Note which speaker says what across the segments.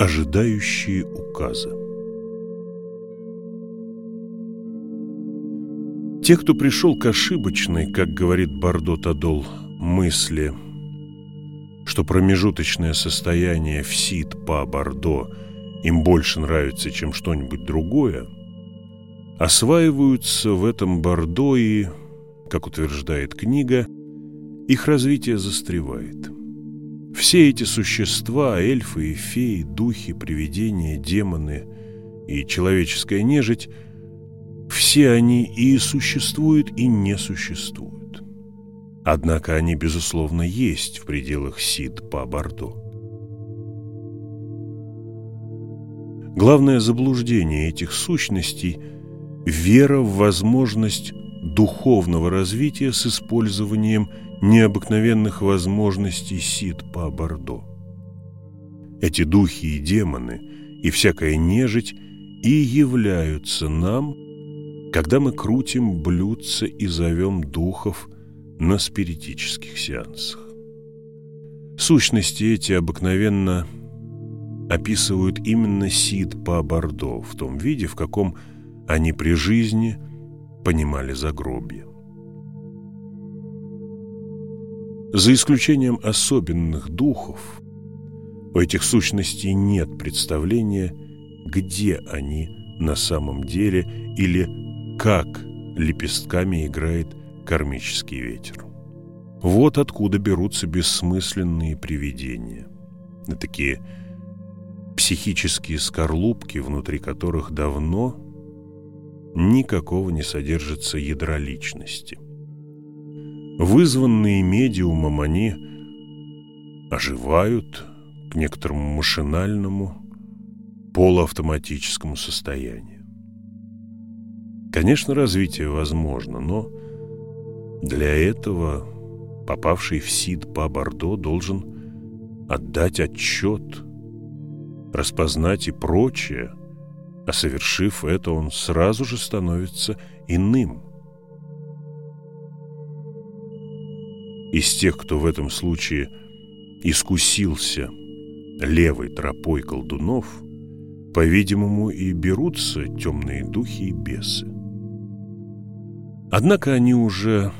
Speaker 1: Ожидающие указа Те, кто пришел к ошибочной, как говорит Бардо Тадол, мысли, что промежуточное состояние в сит по Бордо им больше нравится, чем что-нибудь другое, осваиваются в этом Бордо и, как утверждает книга, их развитие застревает. Все эти существа, эльфы и феи, духи, привидения, демоны и человеческая нежить, все они и существуют, и не существуют. Однако они, безусловно, есть в пределах Сид по Бордо. Главное заблуждение этих сущностей – вера в возможность духовного развития с использованием необыкновенных возможностей Сид по Бордо. Эти духи и демоны и всякая нежить и являются нам, когда мы крутим блюдца и зовем духов на спиритических сеансах. Сущности эти обыкновенно описывают именно Сид по Бордо в том виде, в каком они при жизни понимали загробье. За исключением особенных духов, у этих сущностей нет представления, где они на самом деле или как лепестками играет кармический ветер. Вот откуда берутся бессмысленные привидения. Такие психические скорлупки, внутри которых давно никакого не содержится ядра личности – Вызванные медиумом они оживают к некоторому машинальному, полуавтоматическому состоянию. Конечно, развитие возможно, но для этого попавший в СИД по Бордо должен отдать отчет, распознать и прочее, а совершив это, он сразу же становится иным – Из тех, кто в этом случае искусился левой тропой колдунов, по-видимому, и берутся темные духи и бесы. Однако они уже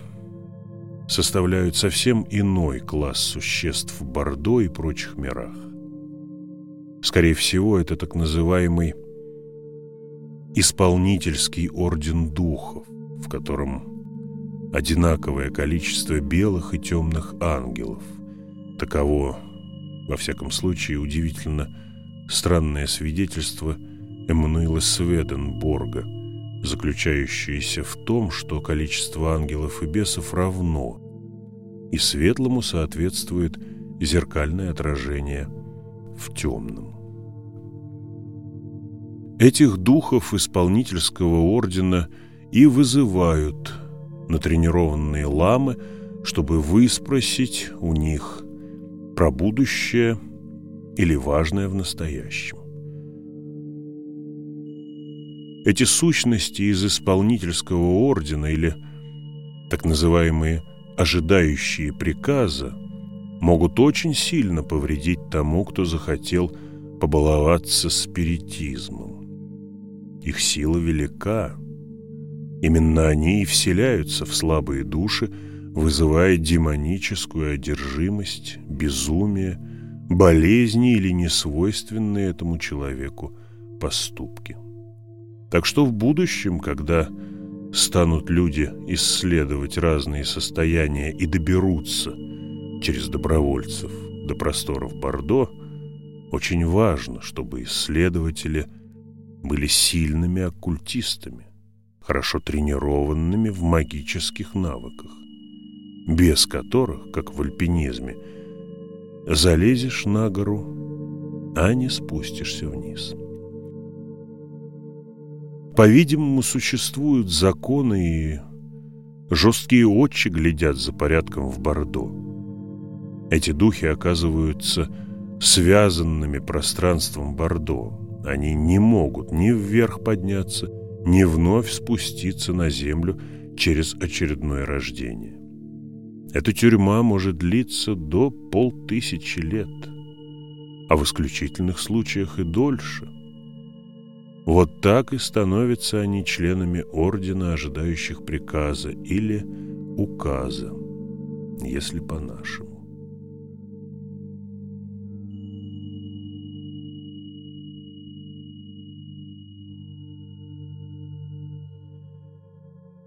Speaker 1: составляют совсем иной класс существ в Бордо и прочих мирах. Скорее всего, это так называемый исполнительский орден духов, в котором одинаковое количество белых и темных ангелов. Таково, во всяком случае, удивительно странное свидетельство Эммануила Сведенборга, заключающееся в том, что количество ангелов и бесов равно, и светлому соответствует зеркальное отражение в темном. Этих духов исполнительского ордена и вызывают – натренированные ламы, чтобы выспросить у них про будущее или важное в настоящем. Эти сущности из исполнительского ордена или так называемые ожидающие приказа могут очень сильно повредить тому, кто захотел побаловаться спиритизмом. Их сила велика – Именно они и вселяются в слабые души, вызывая демоническую одержимость, безумие, болезни или несвойственные этому человеку поступки. Так что в будущем, когда станут люди исследовать разные состояния и доберутся через добровольцев до просторов Бордо, очень важно, чтобы исследователи были сильными оккультистами хорошо тренированными в магических навыках, без которых, как в альпинизме, залезешь на гору, а не спустишься вниз. По-видимому, существуют законы и жесткие очи глядят за порядком в Бордо. Эти духи оказываются связанными пространством Бордо. Они не могут ни вверх подняться, не вновь спуститься на землю через очередное рождение. Эта тюрьма может длиться до полтысячи лет. а в исключительных случаях и дольше. Вот так и становятся они членами ордена, ожидающих приказа или указа, если по-нашему.